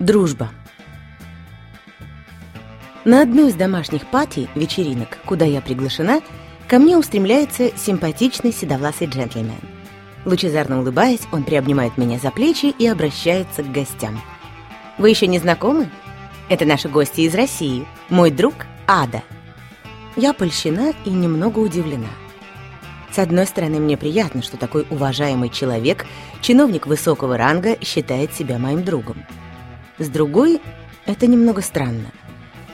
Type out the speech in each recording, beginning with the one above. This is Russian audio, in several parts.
Дружба. На одну из домашних пати, вечеринок, куда я приглашена, ко мне устремляется симпатичный седовласый джентльмен. Лучезарно улыбаясь, он приобнимает меня за плечи и обращается к гостям. «Вы еще не знакомы? Это наши гости из России. Мой друг Ада». Я польщена и немного удивлена. С одной стороны, мне приятно, что такой уважаемый человек, чиновник высокого ранга, считает себя моим другом. С другой, это немного странно.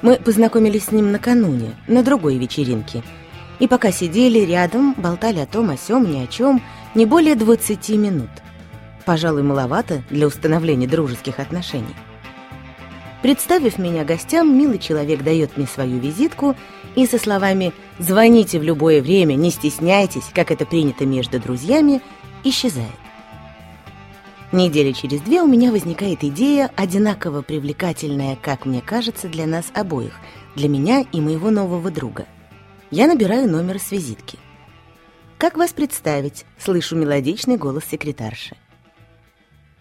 Мы познакомились с ним накануне, на другой вечеринке. И пока сидели рядом, болтали о том, о сём, ни о чем, не более 20 минут. Пожалуй, маловато для установления дружеских отношений. Представив меня гостям, милый человек дает мне свою визитку и со словами «Звоните в любое время, не стесняйтесь, как это принято между друзьями», исчезает. Недели через две у меня возникает идея, одинаково привлекательная, как мне кажется, для нас обоих, для меня и моего нового друга. Я набираю номер с визитки. «Как вас представить?» — слышу мелодичный голос секретарши.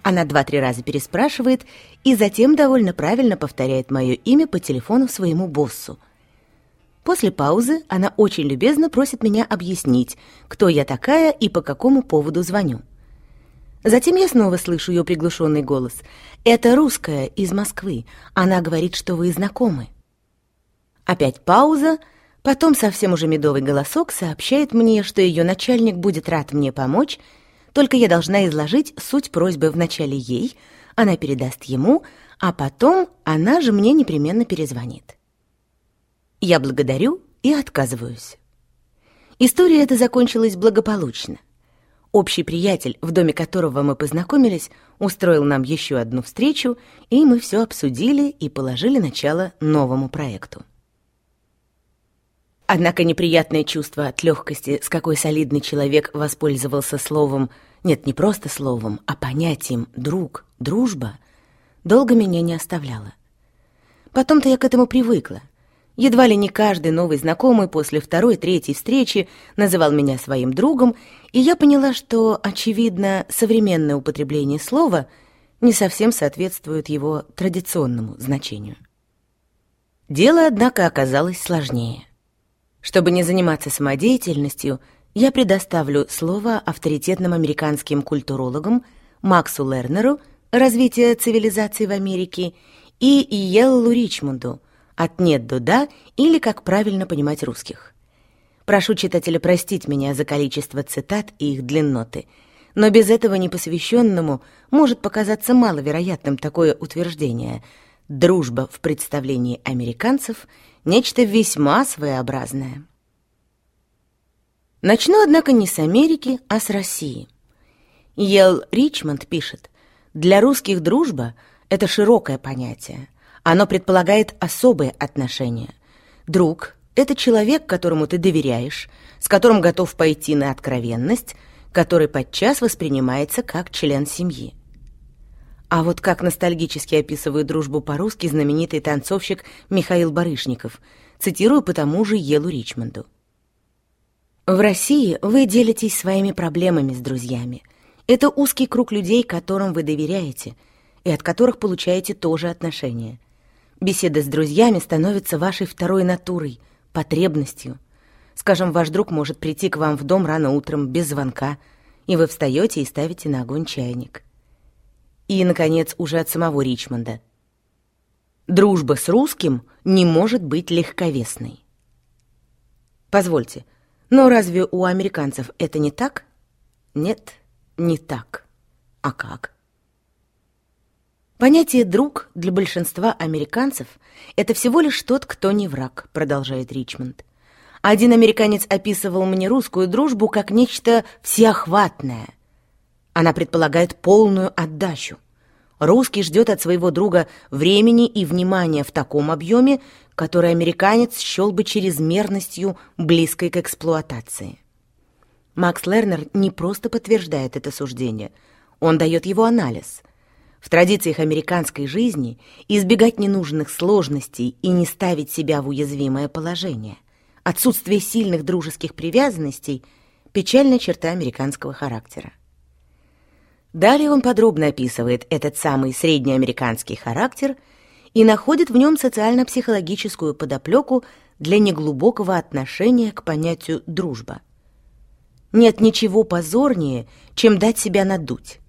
Она два-три раза переспрашивает и затем довольно правильно повторяет мое имя по телефону своему боссу. После паузы она очень любезно просит меня объяснить, кто я такая и по какому поводу звоню. Затем я снова слышу ее приглушенный голос. «Это русская из Москвы. Она говорит, что вы знакомы». Опять пауза, потом совсем уже медовый голосок сообщает мне, что ее начальник будет рад мне помочь, только я должна изложить суть просьбы вначале ей, она передаст ему, а потом она же мне непременно перезвонит. Я благодарю и отказываюсь. История эта закончилась благополучно. Общий приятель, в доме которого мы познакомились, устроил нам еще одну встречу, и мы все обсудили и положили начало новому проекту. Однако неприятное чувство от легкости, с какой солидный человек воспользовался словом, нет, не просто словом, а понятием «друг», «дружба», долго меня не оставляло. Потом-то я к этому привыкла — Едва ли не каждый новый знакомый после второй-третьей встречи называл меня своим другом, и я поняла, что, очевидно, современное употребление слова не совсем соответствует его традиционному значению. Дело, однако, оказалось сложнее. Чтобы не заниматься самодеятельностью, я предоставлю слово авторитетным американским культурологам Максу Лернеру «Развитие цивилизации в Америке» и Иеллу Ричмонду – от «нет» до «да» или «как правильно понимать русских». Прошу читателя простить меня за количество цитат и их длинноты, но без этого непосвященному может показаться маловероятным такое утверждение «дружба в представлении американцев – нечто весьма своеобразное». Начну, однако, не с Америки, а с России. Ел Ричмонд пишет, «Для русских дружба – это широкое понятие – оно предполагает особые отношения. Друг — это человек, которому ты доверяешь, с которым готов пойти на откровенность, который подчас воспринимается как член семьи. А вот как ностальгически описывает дружбу по-русски знаменитый танцовщик Михаил Барышников, цитирую по тому же Елу Ричмонду. «В России вы делитесь своими проблемами с друзьями. Это узкий круг людей, которым вы доверяете, и от которых получаете тоже отношения. Беседа с друзьями становится вашей второй натурой, потребностью. Скажем, ваш друг может прийти к вам в дом рано утром, без звонка, и вы встаете и ставите на огонь чайник. И, наконец, уже от самого Ричмонда. Дружба с русским не может быть легковесной. Позвольте, но разве у американцев это не так? Нет, не так. А как? Понятие «друг» для большинства американцев — это всего лишь тот, кто не враг, продолжает Ричмонд. Один американец описывал мне русскую дружбу как нечто всеохватное. Она предполагает полную отдачу. Русский ждет от своего друга времени и внимания в таком объеме, который американец счел бы чрезмерностью, близкой к эксплуатации. Макс Лернер не просто подтверждает это суждение, он дает его анализ — в традициях американской жизни избегать ненужных сложностей и не ставить себя в уязвимое положение. Отсутствие сильных дружеских привязанностей – печальная черта американского характера. Далее он подробно описывает этот самый среднеамериканский характер и находит в нем социально-психологическую подоплеку для неглубокого отношения к понятию «дружба». Нет ничего позорнее, чем дать себя надуть.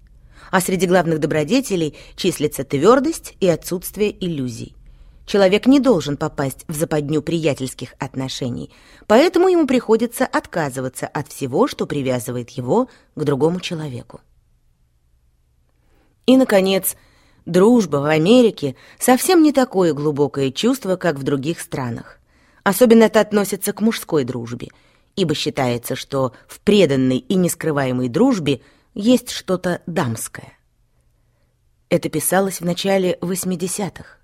А среди главных добродетелей числится твердость и отсутствие иллюзий. Человек не должен попасть в западню приятельских отношений, поэтому ему приходится отказываться от всего, что привязывает его к другому человеку. И, наконец, дружба в Америке совсем не такое глубокое чувство, как в других странах. Особенно это относится к мужской дружбе, ибо считается, что в преданной и нескрываемой дружбе есть что-то дамское. Это писалось в начале 80-х.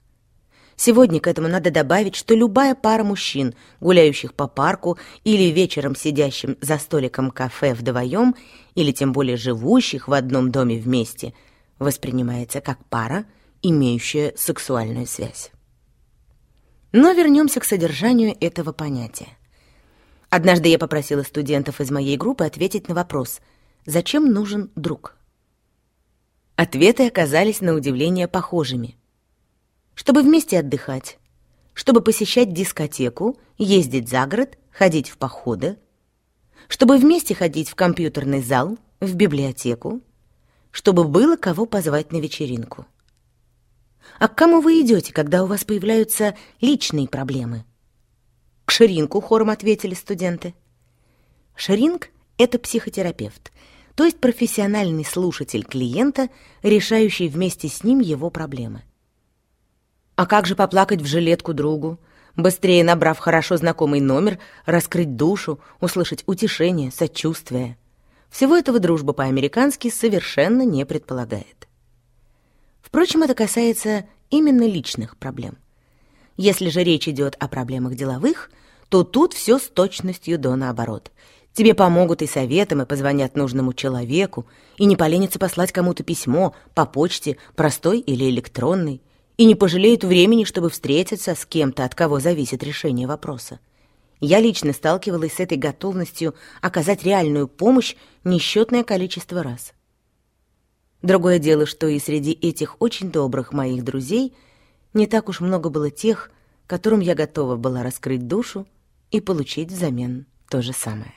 Сегодня к этому надо добавить, что любая пара мужчин, гуляющих по парку или вечером сидящим за столиком кафе вдвоем, или тем более живущих в одном доме вместе, воспринимается как пара, имеющая сексуальную связь. Но вернемся к содержанию этого понятия. Однажды я попросила студентов из моей группы ответить на вопрос «Зачем нужен друг?». Ответы оказались на удивление похожими – чтобы вместе отдыхать, чтобы посещать дискотеку, ездить за город, ходить в походы, чтобы вместе ходить в компьютерный зал, в библиотеку, чтобы было кого позвать на вечеринку. А к кому вы идете, когда у вас появляются личные проблемы? К Ширинку хором ответили студенты. Ширинг — это психотерапевт, то есть профессиональный слушатель клиента, решающий вместе с ним его проблемы. А как же поплакать в жилетку другу? Быстрее набрав хорошо знакомый номер, раскрыть душу, услышать утешение, сочувствие. Всего этого дружба по-американски совершенно не предполагает. Впрочем, это касается именно личных проблем. Если же речь идет о проблемах деловых, то тут все с точностью до наоборот. Тебе помогут и советом, и позвонят нужному человеку, и не поленятся послать кому-то письмо по почте, простой или электронной, и не пожалеют времени, чтобы встретиться с кем-то, от кого зависит решение вопроса. Я лично сталкивалась с этой готовностью оказать реальную помощь несчетное количество раз. Другое дело, что и среди этих очень добрых моих друзей не так уж много было тех, которым я готова была раскрыть душу и получить взамен то же самое.